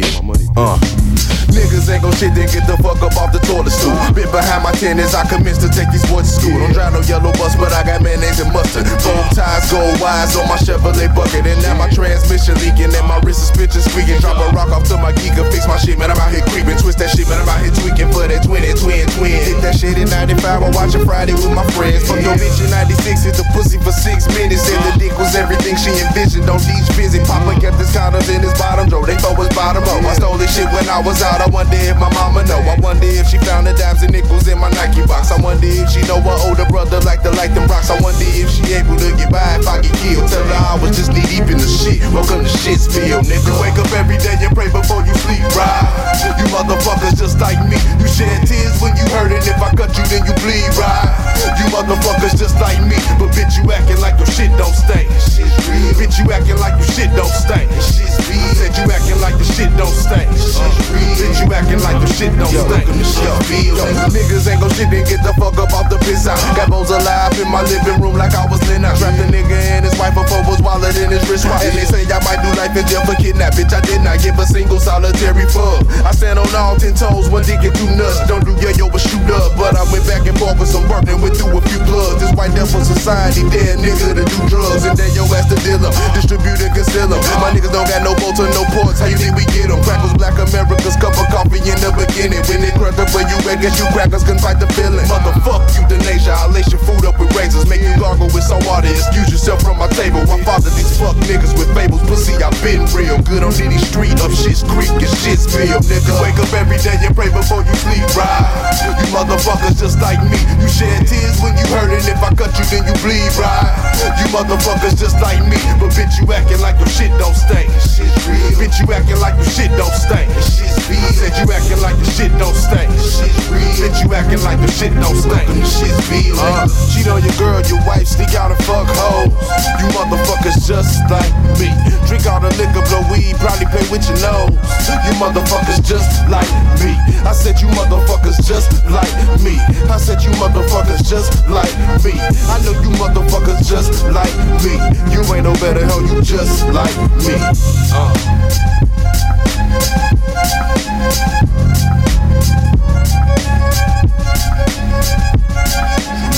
Yeah, my money. Uh. Niggas ain't gon' shit, then get the fuck up off the toilet stool. Been behind my tennis, I commenced to take these boys to school. Don't drive no yellow bus, but I got mayonnaise and mustard. Both ties gold wise on my Chevrolet bucket. And now my transmission leaking, and my wrist is pitching, squeaking. Drop a rock off to my geeker, fix my shit, man. I'm out here creeping. Twist that shit, man. I'm out here tweaking for that twin and twin twin. Hit that shit in 95, I'm watching Friday with my friends. Fuck your bitch in 96, hit the pussy for six minutes. And the dick was everything she envisioned. Don't leave busy. Papa kept his condoms in his bottom drawer. Shit when I was out. I wonder if my mama know. I wonder if she found the dimes and nickels in my Nike box. I wonder if she know her older brother like to like them rocks. I wonder if she able to get by if I get killed. Tell her I was just knee deep in the shit. Welcome to spill, nigga. Wake up every day and pray before you sleep, right? You motherfuckers just like me. You shed tears niggas ain't gon' shit, then get the fuck up off the piss out. Got bones alive in my living room like I was Lena. Trapped a nigga and his wife before was wallet in his wristwatch. And they say I might do life in jail for kidnap. Bitch, I did not give a single solitary fuck. I stand on all ten toes, when dick and two nuts. Don't do yo yo but shoot up. But I went back and forth with some work and went through a few plugs. This white devil society, dead nigga to do drugs. And then yo ass the dealer, distribute and conceal 'em. My niggas don't got no bolts or no ports. How you think we get 'em? Crackers, black America's cup of coffee in the beginning. Where you crackers can fight the feeling. Motherfuck you, nation. I lace your food up with razors, make you gargle with some water. Excuse yourself from my table. I father these fuck niggas with fables. Pussy, I've been real good on any street up shit's creek and shit's bill, nigga. Wake up every day and pray before you sleep, right? You motherfuckers just like me. You shed tears when you hurt. If I cut you, then you bleed, right? You motherfuckers just like me. But bitch, you acting like your shit don't stink. Acting like the shit don't stink. Uh, cheat on your girl, your wife, sneak out and fuck hoes. You motherfuckers just like me. Drink all the liquor, blow weed, probably play with your nose. You motherfuckers just like me. I said you motherfuckers just like me. I said you motherfuckers just like me. I know you motherfuckers just like me. You ain't no better, hell, you just like me. Uh.